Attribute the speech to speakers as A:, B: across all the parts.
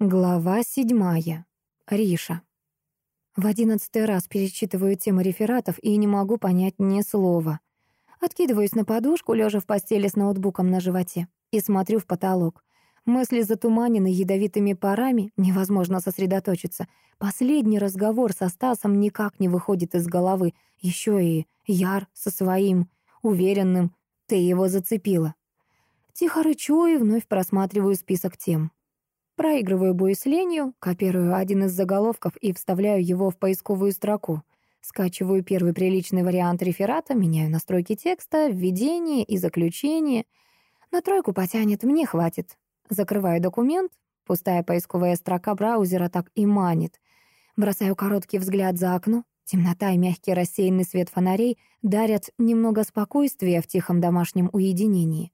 A: Глава седьмая. Риша. В одиннадцатый раз перечитываю темы рефератов и не могу понять ни слова. Откидываюсь на подушку, лежа в постели с ноутбуком на животе, и смотрю в потолок. Мысли затуманены ядовитыми парами, невозможно сосредоточиться. Последний разговор со Стасом никак не выходит из головы. Еще и Яр со своим, уверенным, ты его зацепила. Тихо рычу и вновь просматриваю список тем. Проигрываю бой с ленью, копирую один из заголовков и вставляю его в поисковую строку. Скачиваю первый приличный вариант реферата, меняю настройки текста, введение и заключение. На тройку потянет, мне хватит. Закрываю документ, пустая поисковая строка браузера так и манит. Бросаю короткий взгляд за окно. Темнота и мягкий рассеянный свет фонарей дарят немного спокойствия в тихом домашнем уединении.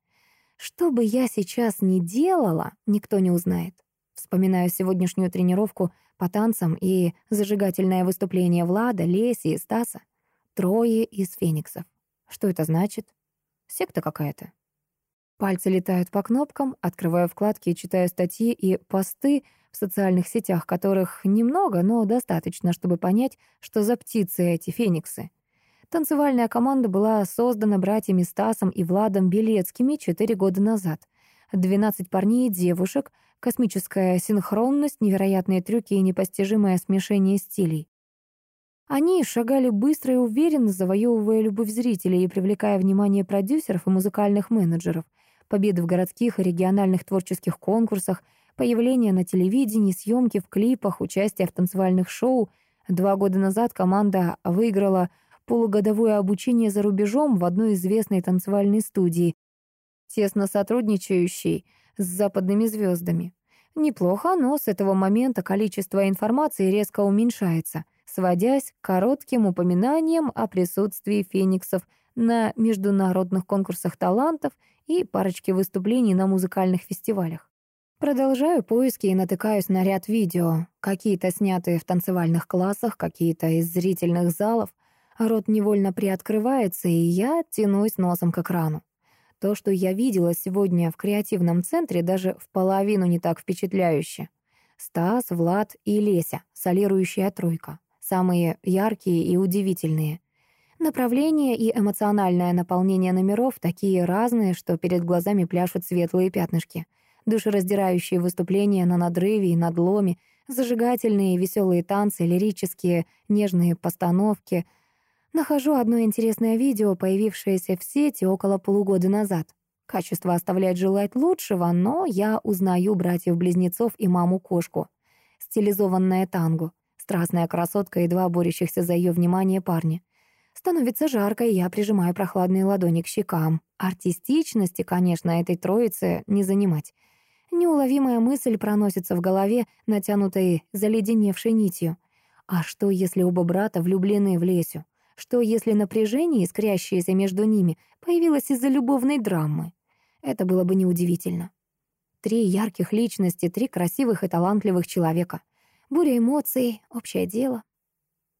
A: Что бы я сейчас ни делала, никто не узнает. Вспоминаю сегодняшнюю тренировку по танцам и зажигательное выступление Влада, Леси и Стаса. Трое из фениксов. Что это значит? Секта какая-то. Пальцы летают по кнопкам, открываю вкладки и читаю статьи и посты в социальных сетях, которых немного, но достаточно, чтобы понять, что за птицы эти фениксы. Танцевальная команда была создана братьями Стасом и Владом Белецкими четыре года назад. 12 парней и девушек — Космическая синхронность, невероятные трюки и непостижимое смешение стилей. Они шагали быстро и уверенно, завоевывая любовь зрителей и привлекая внимание продюсеров и музыкальных менеджеров. Победы в городских и региональных творческих конкурсах, появление на телевидении, съемки в клипах, участие в танцевальных шоу. Два года назад команда выиграла полугодовое обучение за рубежом в одной известной танцевальной студии, тесно сотрудничающей с западными звездами. Неплохо, но с этого момента количество информации резко уменьшается, сводясь к коротким упоминаниям о присутствии фениксов на международных конкурсах талантов и парочке выступлений на музыкальных фестивалях. Продолжаю поиски и натыкаюсь на ряд видео, какие-то снятые в танцевальных классах, какие-то из зрительных залов. Рот невольно приоткрывается, и я тянусь носом к экрану. То, что я видела сегодня в креативном центре, даже в половину не так впечатляюще. Стас, Влад и Леся, солирующая тройка. Самые яркие и удивительные. Направление и эмоциональное наполнение номеров такие разные, что перед глазами пляшут светлые пятнышки. Душераздирающие выступления на надрыве и надломе, зажигательные веселые танцы, лирические, нежные постановки — Нахожу одно интересное видео, появившееся в сети около полугода назад. Качество оставляет желать лучшего, но я узнаю братьев-близнецов и маму-кошку. Стилизованная танго, страстная красотка и два борющихся за ее внимание парня. Становится жарко, и я прижимаю прохладные ладони к щекам. Артистичности, конечно, этой троицы не занимать. Неуловимая мысль проносится в голове, натянутой заледеневшей нитью. А что, если оба брата влюблены в Лесю? Что если напряжение, искрящееся между ними, появилось из-за любовной драмы? Это было бы неудивительно. Три ярких личности, три красивых и талантливых человека. Буря эмоций, общее дело.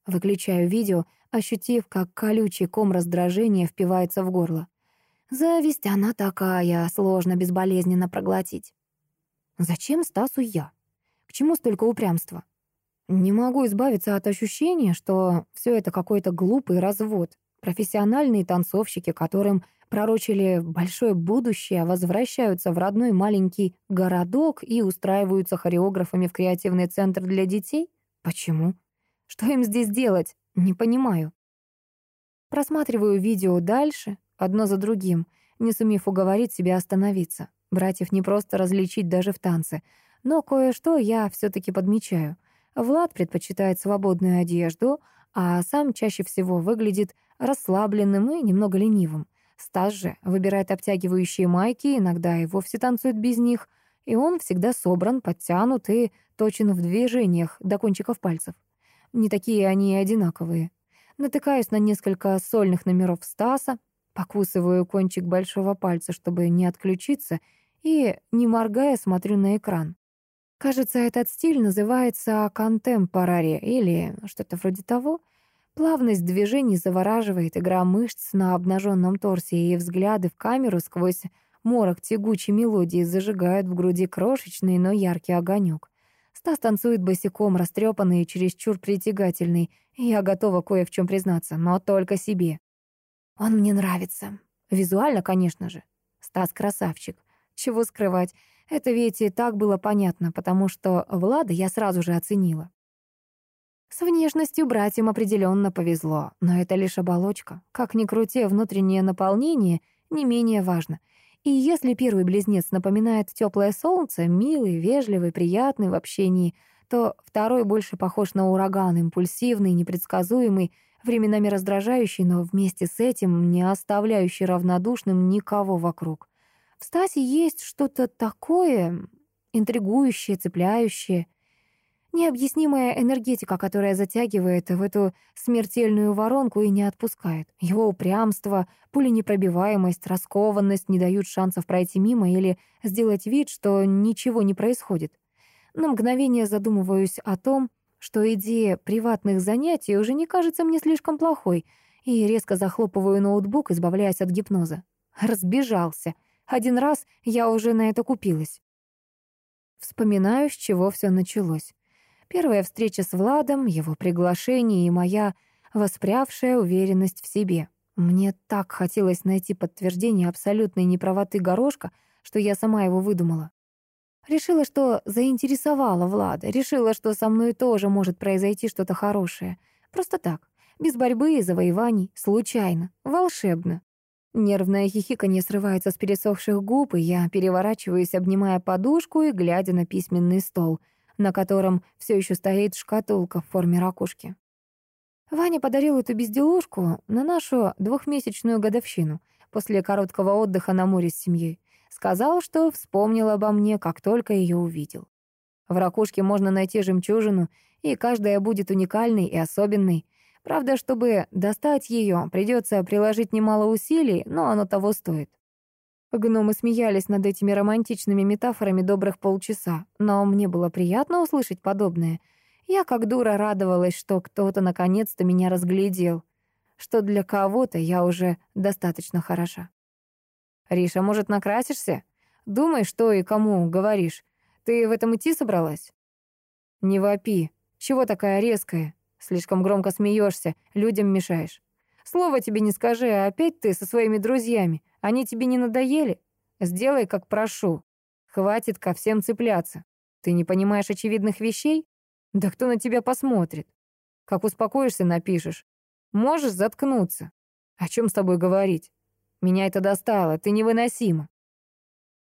A: Выключаю видео, ощутив, как колючий ком раздражения впивается в горло. Зависть она такая, сложно безболезненно проглотить. Зачем Стасу я? К чему столько упрямства? Не могу избавиться от ощущения, что все это какой-то глупый развод. Профессиональные танцовщики, которым пророчили большое будущее, возвращаются в родной маленький городок и устраиваются хореографами в креативный центр для детей? Почему? Что им здесь делать? Не понимаю. Просматриваю видео дальше, одно за другим, не сумев уговорить себя остановиться. Братьев не просто различить даже в танце, но кое-что я все-таки подмечаю. Влад предпочитает свободную одежду, а сам чаще всего выглядит расслабленным и немного ленивым. Стас же выбирает обтягивающие майки, иногда и вовсе танцует без них, и он всегда собран, подтянут и точен в движениях до кончиков пальцев. Не такие они и одинаковые. Натыкаюсь на несколько сольных номеров Стаса, покусываю кончик большого пальца, чтобы не отключиться, и, не моргая, смотрю на экран. Кажется, этот стиль называется контемпорари или что-то вроде того. Плавность движений завораживает, игра мышц на обнаженном торсе и взгляды в камеру сквозь морок тягучей мелодии зажигают в груди крошечный, но яркий огонек. Стас танцует босиком, растрепанный и чересчур притягательный. Я готова кое в чем признаться, но только себе. Он мне нравится. Визуально, конечно же. Стас красавчик. Чего скрывать. Это ведь и так было понятно, потому что Влада я сразу же оценила. С внешностью братьям определенно повезло, но это лишь оболочка. Как ни крути, внутреннее наполнение не менее важно. И если первый близнец напоминает теплое солнце, милый, вежливый, приятный в общении, то второй больше похож на ураган, импульсивный, непредсказуемый, временами раздражающий, но вместе с этим не оставляющий равнодушным никого вокруг. В Стасе есть что-то такое интригующее, цепляющее, Необъяснимая энергетика, которая затягивает в эту смертельную воронку и не отпускает. Его упрямство, пуленепробиваемость, раскованность не дают шансов пройти мимо или сделать вид, что ничего не происходит. На мгновение задумываюсь о том, что идея приватных занятий уже не кажется мне слишком плохой, и резко захлопываю ноутбук, избавляясь от гипноза. Разбежался. Один раз я уже на это купилась. Вспоминаю, с чего все началось. Первая встреча с Владом, его приглашение и моя воспрявшая уверенность в себе. Мне так хотелось найти подтверждение абсолютной неправоты горошка, что я сама его выдумала. Решила, что заинтересовала Влада, решила, что со мной тоже может произойти что-то хорошее. Просто так, без борьбы и завоеваний, случайно, волшебно. Нервное хихиканье срывается с пересохших губ, и я переворачиваюсь, обнимая подушку и глядя на письменный стол — на котором все еще стоит шкатулка в форме ракушки. Ваня подарил эту безделушку на нашу двухмесячную годовщину после короткого отдыха на море с семьей. Сказал, что вспомнил обо мне, как только ее увидел. В ракушке можно найти жемчужину, и каждая будет уникальной и особенной. Правда, чтобы достать ее, придется приложить немало усилий, но оно того стоит. Гномы смеялись над этими романтичными метафорами добрых полчаса, но мне было приятно услышать подобное. Я как дура радовалась, что кто-то наконец-то меня разглядел, что для кого-то я уже достаточно хороша. «Риша, может, накрасишься? Думай, что и кому говоришь. Ты в этом идти собралась?» «Не вопи. Чего такая резкая? Слишком громко смеешься, людям мешаешь. Слово тебе не скажи, а опять ты со своими друзьями. Они тебе не надоели? Сделай, как прошу. Хватит ко всем цепляться. Ты не понимаешь очевидных вещей? Да кто на тебя посмотрит? Как успокоишься, напишешь. Можешь заткнуться. О чем с тобой говорить? Меня это достало, ты невыносима.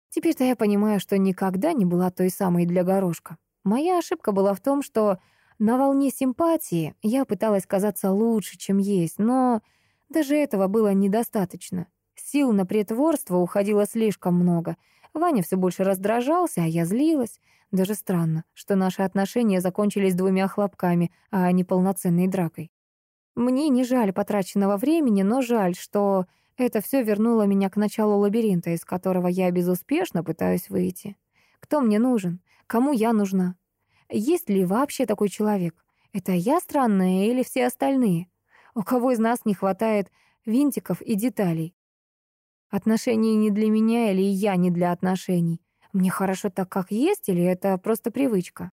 A: Теперь-то я понимаю, что никогда не была той самой для горошка. Моя ошибка была в том, что на волне симпатии я пыталась казаться лучше, чем есть, но даже этого было недостаточно. Сил на притворство уходило слишком много. Ваня все больше раздражался, а я злилась. Даже странно, что наши отношения закончились двумя хлопками, а не полноценной дракой. Мне не жаль потраченного времени, но жаль, что это все вернуло меня к началу лабиринта, из которого я безуспешно пытаюсь выйти. Кто мне нужен? Кому я нужна? Есть ли вообще такой человек? Это я странная или все остальные? У кого из нас не хватает винтиков и деталей? Отношения не для меня или я не для отношений? Мне хорошо так, как есть, или это просто привычка?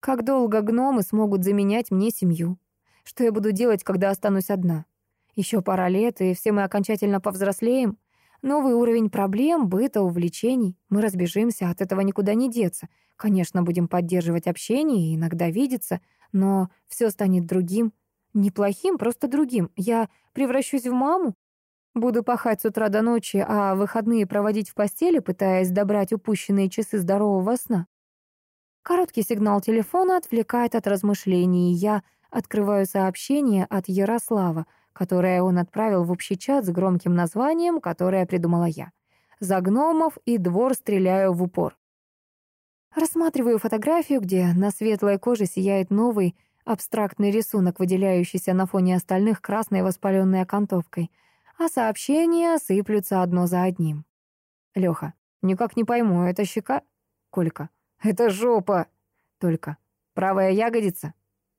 A: Как долго гномы смогут заменять мне семью? Что я буду делать, когда останусь одна? Еще пара лет, и все мы окончательно повзрослеем. Новый уровень проблем, быта, увлечений. Мы разбежимся, от этого никуда не деться. Конечно, будем поддерживать общение и иногда видеться, но все станет другим. Неплохим, просто другим. Я превращусь в маму, Буду пахать с утра до ночи, а выходные проводить в постели, пытаясь добрать упущенные часы здорового сна. Короткий сигнал телефона отвлекает от размышлений, и я открываю сообщение от Ярослава, которое он отправил в общий чат с громким названием, которое придумала я. «За гномов и двор стреляю в упор». Рассматриваю фотографию, где на светлой коже сияет новый абстрактный рисунок, выделяющийся на фоне остальных красной воспаленной окантовкой — а сообщения сыплются одно за одним. Лёха, никак не пойму, это щека? Колька, это жопа. Только, правая ягодица?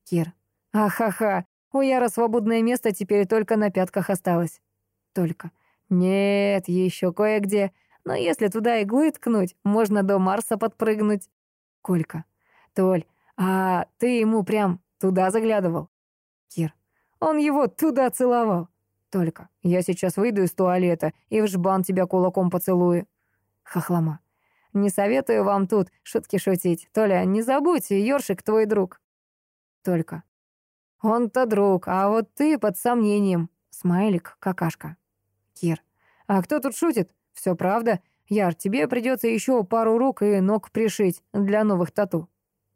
A: Кир, ахаха, у Яра свободное место теперь только на пятках осталось. Только, нет, еще кое-где, но если туда иглы ткнуть, можно до Марса подпрыгнуть. Колька, Толь, а ты ему прям туда заглядывал? Кир. Он его туда целовал. Только я сейчас выйду из туалета и в жбан тебя кулаком поцелую. Хохлома. Не советую вам тут шутки шутить. Толя, не забудьте, Ёршик твой друг. Только. Он-то друг, а вот ты под сомнением. Смайлик, какашка. Кир. А кто тут шутит? Все правда. Яр, тебе придется еще пару рук и ног пришить для новых тату.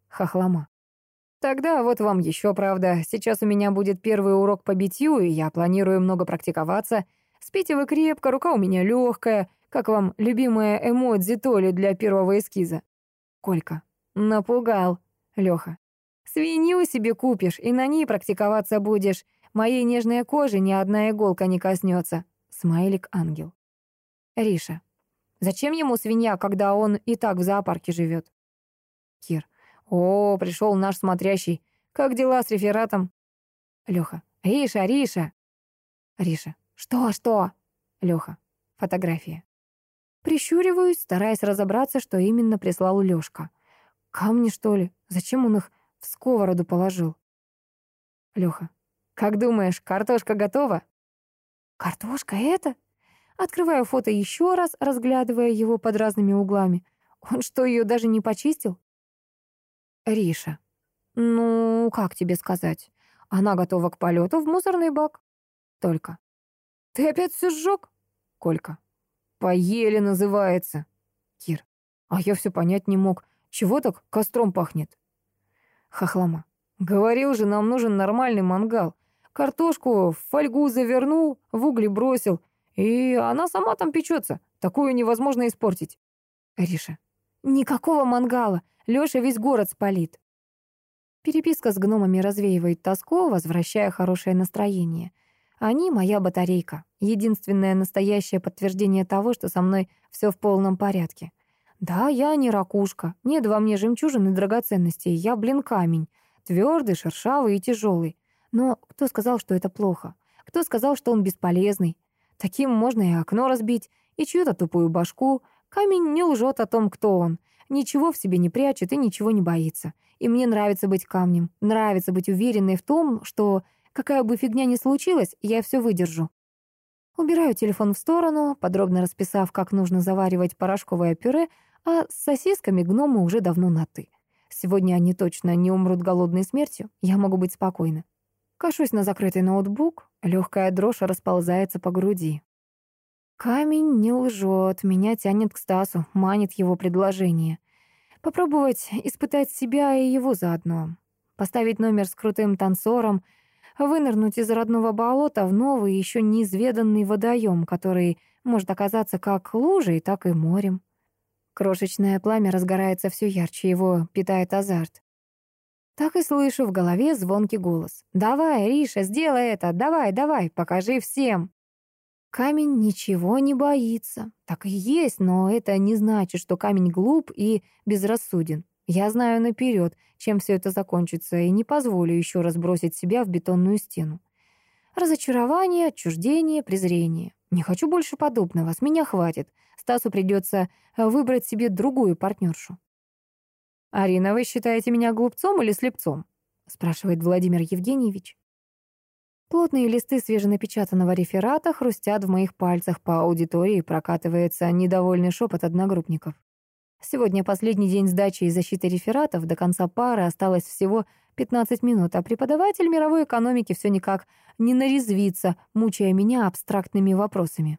A: Хохлома. Тогда вот вам еще правда. Сейчас у меня будет первый урок по битью, и я планирую много практиковаться. Спите вы крепко, рука у меня легкая. Как вам любимая эмодзи Толи для первого эскиза? Колька. Напугал. Леха. Свинью себе купишь, и на ней практиковаться будешь. Моей нежной кожи ни одна иголка не коснется. Смайлик-ангел. Риша. Зачем ему свинья, когда он и так в зоопарке живет? Кир. «О, пришел наш смотрящий. Как дела с рефератом?» Леха. «Риша, Риша!» Риша. «Что, что?» Леха. Фотография. Прищуриваюсь, стараясь разобраться, что именно прислал Лёшка. Камни, что ли? Зачем он их в сковороду положил? Лёха. Как думаешь, картошка готова? Картошка это? Открываю фото еще раз, разглядывая его под разными углами. Он что, ее даже не почистил? Риша. Ну, как тебе сказать? Она готова к полету в мусорный бак. Только. Ты опять все сжег? Колька. Поели называется. Кир. А я все понять не мог. Чего так костром пахнет? Хохлома. Говорил же, нам нужен нормальный мангал. Картошку в фольгу завернул, в угли бросил, и она сама там печется. Такую невозможно испортить. Риша. Никакого мангала. Лёша весь город спалит. Переписка с гномами развеивает тоску, возвращая хорошее настроение. Они — моя батарейка, единственное настоящее подтверждение того, что со мной все в полном порядке. Да, я не ракушка, нет во мне жемчужин и драгоценностей, я, блин, камень, твердый, шершавый и тяжелый. Но кто сказал, что это плохо? Кто сказал, что он бесполезный? Таким можно и окно разбить, и чью-то тупую башку. Камень не лжет о том, кто он ничего в себе не прячет и ничего не боится. И мне нравится быть камнем, нравится быть уверенной в том, что какая бы фигня ни случилась, я все выдержу. Убираю телефон в сторону, подробно расписав, как нужно заваривать порошковое пюре, а с сосисками гномы уже давно на «ты». Сегодня они точно не умрут голодной смертью, я могу быть спокойна. Кашусь на закрытый ноутбук, легкая дрожь расползается по груди. Камень не лжет, меня тянет к Стасу, манит его предложение. Попробовать испытать себя и его заодно. Поставить номер с крутым танцором, вынырнуть из родного болота в новый, еще неизведанный водоем, который может оказаться как лужей, так и морем. Крошечное пламя разгорается все ярче, его питает азарт. Так и слышу в голове звонкий голос. «Давай, Риша, сделай это! Давай, давай, покажи всем!» Камень ничего не боится. Так и есть, но это не значит, что камень глуп и безрассуден. Я знаю наперед, чем все это закончится, и не позволю еще раз бросить себя в бетонную стену. Разочарование, отчуждение, презрение. Не хочу больше подобного, с меня хватит. Стасу придется выбрать себе другую партнершу. «Арина, вы считаете меня глупцом или слепцом?» спрашивает Владимир Евгеньевич. Плотные листы свеженапечатанного реферата хрустят в моих пальцах, по аудитории прокатывается недовольный шепот одногруппников. Сегодня последний день сдачи и защиты рефератов, до конца пары осталось всего 15 минут, а преподаватель мировой экономики все никак не нарезвится, мучая меня абстрактными вопросами.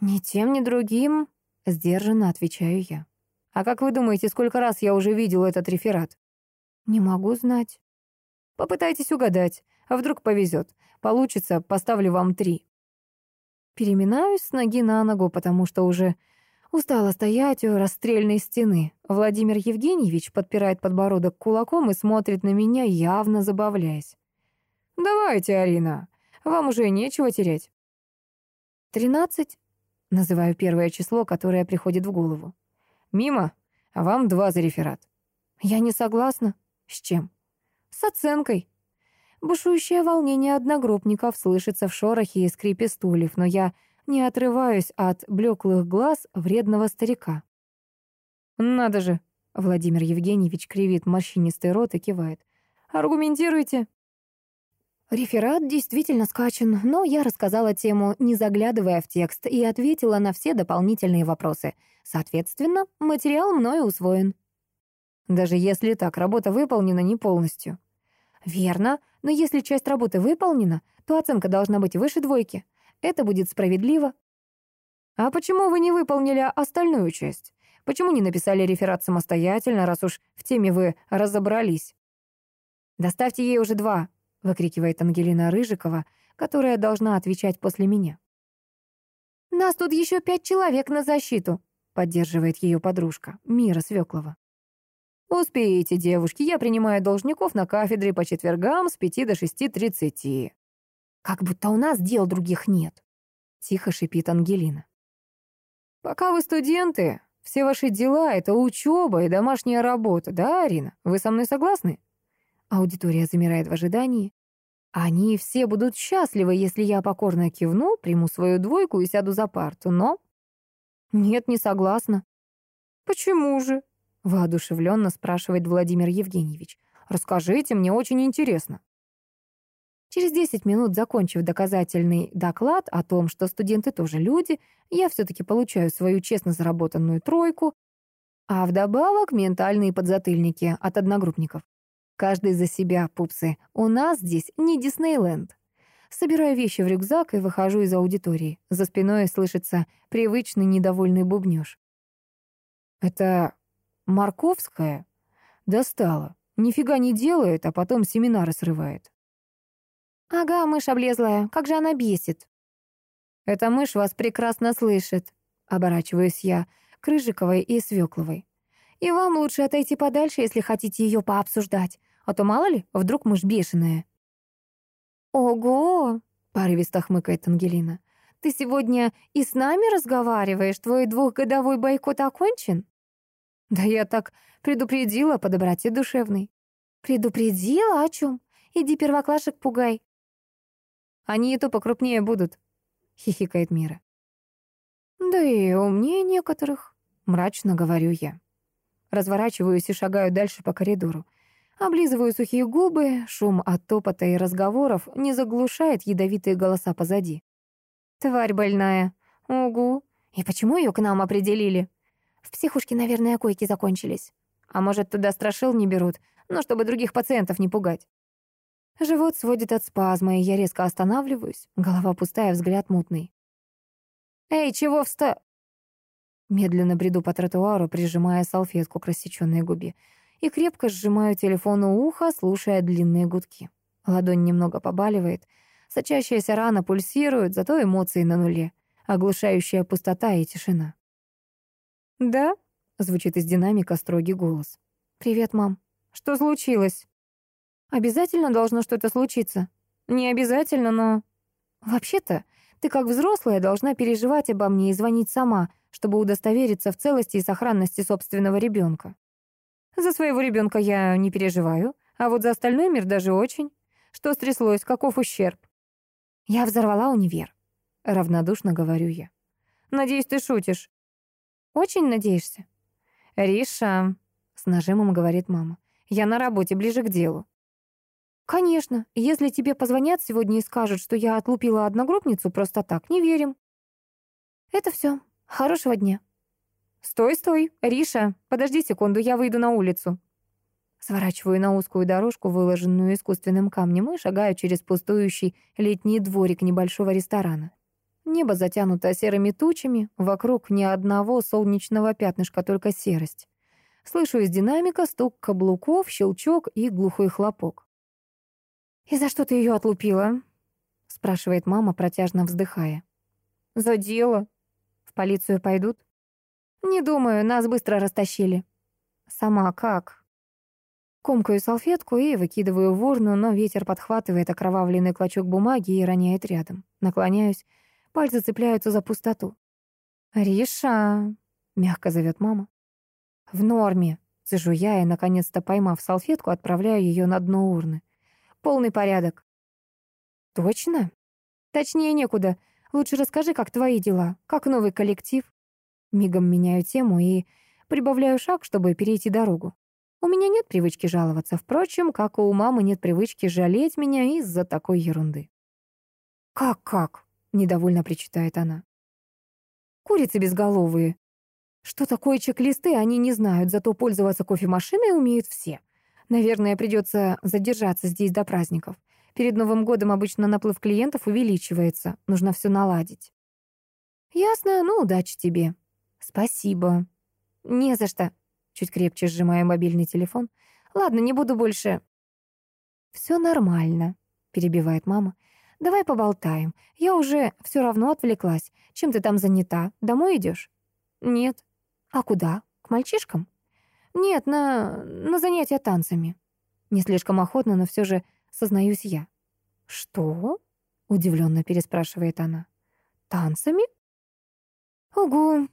A: «Ни тем, ни другим», — сдержанно отвечаю я. «А как вы думаете, сколько раз я уже видел этот реферат?» «Не могу знать». «Попытайтесь угадать. А вдруг повезет? Получится, поставлю вам три. Переминаюсь с ноги на ногу, потому что уже устала стоять у расстрельной стены. Владимир Евгеньевич подпирает подбородок кулаком и смотрит на меня, явно забавляясь. «Давайте, Арина, вам уже нечего терять». «Тринадцать?» — называю первое число, которое приходит в голову. «Мимо, а вам два за реферат». «Я не согласна». «С чем?» «С оценкой». Бушующее волнение одногруппников слышится в шорохе и скрипе стульев, но я не отрываюсь от блеклых глаз вредного старика. «Надо же, Владимир Евгеньевич кривит морщинистый рот и кивает. «Аргументируйте». Реферат действительно скачан, но я рассказала тему, не заглядывая в текст, и ответила на все дополнительные вопросы. Соответственно, материал мною усвоен. Даже если так, работа выполнена не полностью. Верно, но если часть работы выполнена, то оценка должна быть выше двойки. Это будет справедливо. А почему вы не выполнили остальную часть? Почему не написали реферат самостоятельно, раз уж в теме вы разобрались? Доставьте ей уже два, — выкрикивает Ангелина Рыжикова, которая должна отвечать после меня. «Нас тут еще пять человек на защиту», — поддерживает ее подружка, Мира Свеклова. «Успеете, девушки, я принимаю должников на кафедре по четвергам с пяти до шести тридцати». «Как будто у нас дел других нет», — тихо шипит Ангелина. «Пока вы студенты, все ваши дела — это учеба и домашняя работа, да, Арина? Вы со мной согласны?» Аудитория замирает в ожидании. Они все будут счастливы, если я покорно кивну, приму свою двойку и сяду за парту, но... Нет, не согласна. Почему же? Воодушевленно спрашивает Владимир Евгеньевич. Расскажите, мне очень интересно. Через 10 минут, закончив доказательный доклад о том, что студенты тоже люди, я все-таки получаю свою честно заработанную тройку, а вдобавок ментальные подзатыльники от одногруппников. Каждый за себя, пупсы. У нас здесь не Диснейленд. Собираю вещи в рюкзак и выхожу из аудитории. За спиной слышится привычный недовольный бубнёж. «Это Марковская? Достала. Нифига не делает, а потом семинары срывает». «Ага, мышь облезлая. Как же она бесит». «Эта мышь вас прекрасно слышит», — оборачиваюсь я к Рыжиковой и Свекловой. «И вам лучше отойти подальше, если хотите ее пообсуждать. А то мало ли, вдруг мышь бешеная. «Ого!» — порывисто хмыкает Ангелина. «Ты сегодня и с нами разговариваешь? Твой двухгодовой бойкот окончен?» «Да я так предупредила по доброте душевной». «Предупредила? О чем? Иди первоклашек пугай». «Они и то покрупнее будут», — хихикает Мира. «Да и умнее некоторых», — мрачно говорю я. Разворачиваюсь и шагаю дальше по коридору. Облизываю сухие губы, шум от топота и разговоров не заглушает ядовитые голоса позади. «Тварь больная. Угу. И почему ее к нам определили? В психушке, наверное, койки закончились. А может, туда страшил не берут, но чтобы других пациентов не пугать». Живот сводит от спазма, и я резко останавливаюсь. Голова пустая, взгляд мутный. «Эй, чего вста...» Медленно бреду по тротуару, прижимая салфетку к рассеченной губе и крепко сжимаю телефон у уха, слушая длинные гудки. Ладонь немного побаливает, сочащаяся рана пульсирует, зато эмоции на нуле, оглушающая пустота и тишина. «Да?» — звучит из динамика строгий голос. «Привет, мам. Что случилось?» «Обязательно должно что-то случиться?» «Не обязательно, но...» «Вообще-то, ты как взрослая должна переживать обо мне и звонить сама, чтобы удостовериться в целости и сохранности собственного ребенка. За своего ребенка я не переживаю, а вот за остальной мир даже очень. Что стряслось, каков ущерб? Я взорвала универ. Равнодушно говорю я. Надеюсь, ты шутишь. Очень надеешься? Риша, с нажимом говорит мама. Я на работе, ближе к делу. Конечно, если тебе позвонят сегодня и скажут, что я отлупила одногруппницу просто так, не верим. Это все. Хорошего дня. «Стой, стой! Риша, подожди секунду, я выйду на улицу». Сворачиваю на узкую дорожку, выложенную искусственным камнем, и шагаю через пустующий летний дворик небольшого ресторана. Небо затянуто серыми тучами, вокруг ни одного солнечного пятнышка, только серость. Слышу из динамика стук каблуков, щелчок и глухой хлопок. «И за что ты ее отлупила?» — спрашивает мама, протяжно вздыхая. «За дело. В полицию пойдут?» «Не думаю, нас быстро растащили». «Сама как?» Комкаю салфетку и выкидываю в урну, но ветер подхватывает окровавленный клочок бумаги и роняет рядом. Наклоняюсь, пальцы цепляются за пустоту. «Риша!» — мягко зовет мама. «В норме!» — цежу я и, наконец-то поймав салфетку, отправляю ее на дно урны. «Полный порядок». «Точно?» «Точнее некуда. Лучше расскажи, как твои дела, как новый коллектив». Мигом меняю тему и Прибавляю шаг, чтобы перейти дорогу. У меня нет привычки жаловаться, впрочем, как и у мамы нет привычки жалеть меня из-за такой ерунды. «Как-как?» — недовольно причитает она. «Курицы безголовые. Что такое чек-листы, они не знают, зато пользоваться кофемашиной умеют все. Наверное, придется задержаться здесь до праздников. Перед Новым годом обычно наплыв клиентов увеличивается, нужно все наладить». «Ясно, ну, удачи тебе». «Спасибо». «Не за что», чуть крепче сжимая мобильный телефон. «Ладно, не буду больше...» «Все нормально», — перебивает мама. «Давай поболтаем. Я уже все равно отвлеклась. Чем ты там занята? Домой идешь?» «Нет». «А куда? К мальчишкам?» «Нет, на... на занятия танцами». Не слишком охотно, но все же сознаюсь я. «Что?» — удивленно переспрашивает она. «Танцами?» «Ого,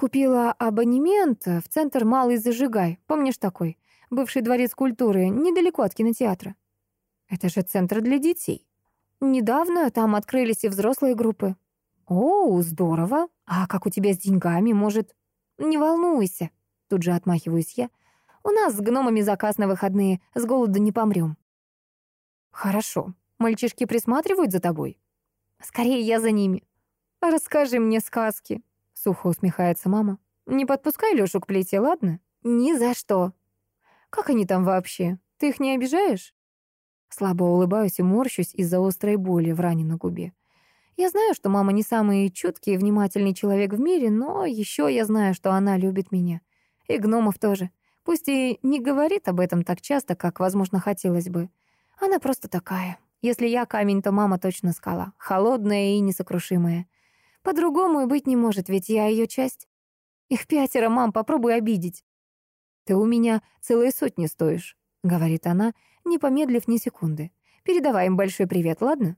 A: Купила абонемент в центр Малый Зажигай. Помнишь такой? Бывший дворец культуры, недалеко от кинотеатра. Это же центр для детей. Недавно там открылись и взрослые группы. О, здорово. А как у тебя с деньгами, может? Не волнуйся. Тут же отмахиваюсь я. У нас с гномами заказ на выходные, с голоду не помрем. Хорошо. Мальчишки присматривают за тобой? Скорее я за ними. Расскажи мне сказки. Сухо усмехается мама. «Не подпускай Лёшу к плите, ладно?» «Ни за что». «Как они там вообще? Ты их не обижаешь?» Слабо улыбаюсь и морщусь из-за острой боли в ране на губе. Я знаю, что мама не самый чуткий и внимательный человек в мире, но еще я знаю, что она любит меня. И гномов тоже. Пусть и не говорит об этом так часто, как, возможно, хотелось бы. Она просто такая. Если я камень, то мама точно скала. Холодная и несокрушимая. По-другому и быть не может, ведь я ее часть. Их пятеро, мам, попробуй обидеть. Ты у меня целые сотни стоишь, говорит она, не помедлив ни секунды. Передавай им большой привет, ладно?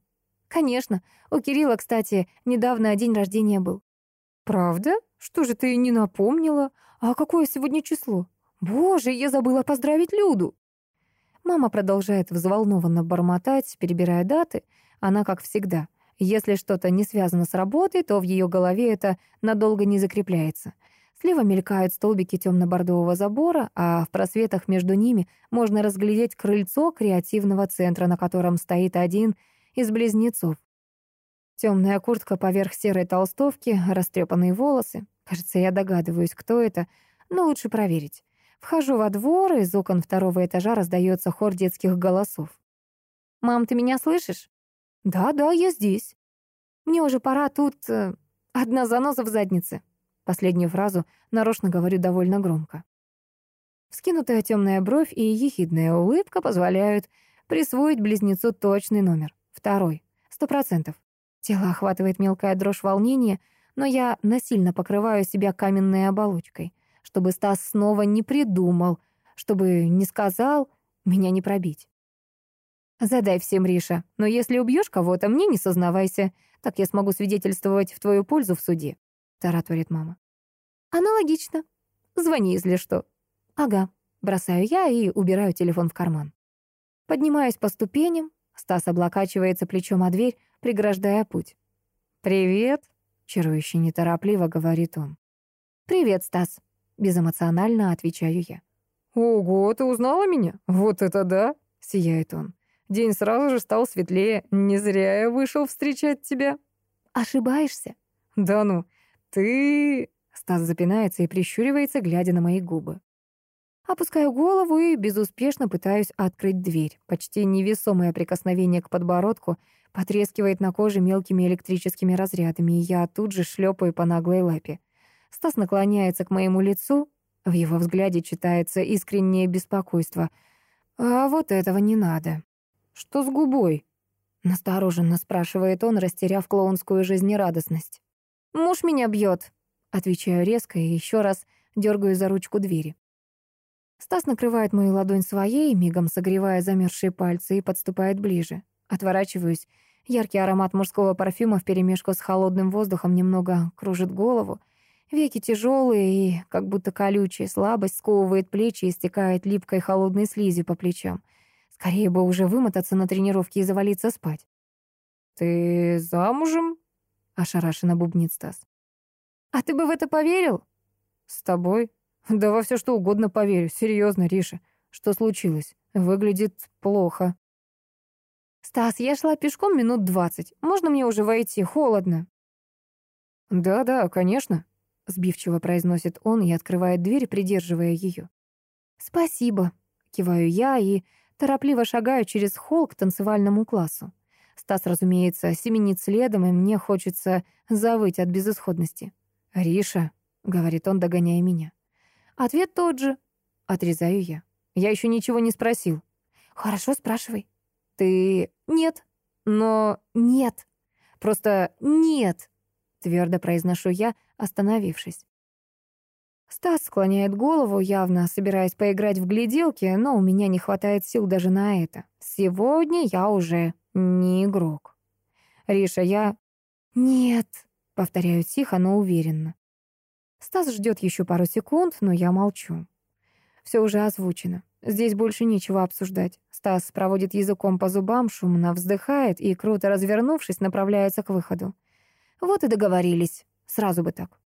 A: Конечно. У Кирилла, кстати, недавно день рождения был. Правда? Что же ты не напомнила? А какое сегодня число? Боже, я забыла поздравить Люду. Мама продолжает взволнованно бормотать, перебирая даты. Она, как всегда, если что-то не связано с работой, то в ее голове это надолго не закрепляется. Слева мелькают столбики темно-бордового забора, а в просветах между ними можно разглядеть крыльцо креативного центра, на котором стоит один из близнецов. Темная куртка поверх серой толстовки, растрепанные волосы. Кажется, я догадываюсь, кто это, но лучше проверить. Вхожу во двор, из окон второго этажа раздается хор детских голосов. «Мам, ты меня слышишь?» «Да-да, я здесь. Мне уже пора, тут э, одна заноза в заднице». Последнюю фразу нарочно говорю довольно громко. Вскинутая темная бровь и ехидная улыбка позволяют присвоить близнецу точный номер. Второй. Сто процентов. Тело охватывает мелкая дрожь волнения, но я насильно покрываю себя каменной оболочкой, чтобы Стас снова не придумал, чтобы не сказал, меня не пробить. Задай всем, Риша. Но если убьешь кого-то, мне не сознавайся. Так я смогу свидетельствовать в твою пользу в суде», — тараторит мама. «Аналогично. Звони, если что». «Ага». Бросаю я и убираю телефон в карман. Поднимаюсь по ступеням. Стас облокачивается плечом о дверь, преграждая путь. «Привет», — чарующе неторопливо говорит он. «Привет, Стас», — безэмоционально отвечаю я.
B: «Ого, ты узнала меня? Вот это да!» — сияет он. День сразу же стал светлее. Не зря я вышел встречать тебя.
A: Ошибаешься?
B: Да ну, ты... Стас запинается и прищуривается, глядя на мои губы.
A: Опускаю голову и безуспешно пытаюсь открыть дверь. Почти невесомое прикосновение к подбородку потрескивает на коже мелкими электрическими разрядами, и я тут же шлепаю по наглой лапе. Стас наклоняется к моему лицу. В его взгляде читается искреннее беспокойство. А вот этого не надо.
B: «Что с губой?»
A: — настороженно спрашивает он, растеряв клоунскую жизнерадостность. «Муж меня бьет», — отвечаю резко и еще раз дергаю за ручку двери. Стас накрывает мою ладонь своей, мигом согревая замерзшие пальцы, и подступает ближе. Отворачиваюсь. Яркий аромат мужского парфюма вперемешку с холодным воздухом немного кружит голову. Веки тяжелые и как будто колючие, слабость сковывает плечи и стекает липкой холодной слизью по плечам. Скорее бы уже вымотаться на тренировке и завалиться спать.
B: «Ты замужем?» — ошарашенно бубнит Стас.
A: «А ты бы в это поверил?»
B: «С тобой? Да во все что угодно поверю. Серьезно, Риша. Что случилось? Выглядит плохо.
A: «Стас, я шла пешком минут двадцать. Можно мне уже войти? Холодно».
B: «Да-да, конечно», — сбивчиво произносит он и открывает дверь, придерживая ее.
A: «Спасибо», — киваю я и торопливо шагаю через холл к танцевальному классу. Стас, разумеется, семенит следом, и мне хочется завыть от безысходности.
B: «Риша», — говорит он, догоняя меня.
A: «Ответ тот же», — отрезаю я.
B: «Я еще ничего не спросил».
A: «Хорошо, спрашивай».
B: «Ты...»
A: «Нет».
B: «Но...»
A: «Нет».
B: «Просто
A: нет», —
B: твердо произношу я, остановившись.
A: Стас склоняет голову, явно собираясь поиграть в гляделки, но у меня не хватает сил даже на это. Сегодня я уже не игрок.
B: Риша, я...
A: Нет,
B: повторяю тихо, но уверенно.
A: Стас ждет еще пару секунд, но я молчу. Все уже озвучено. Здесь больше нечего обсуждать. Стас проводит языком по зубам, шумно вздыхает и, круто развернувшись, направляется к выходу. Вот и договорились. Сразу бы так.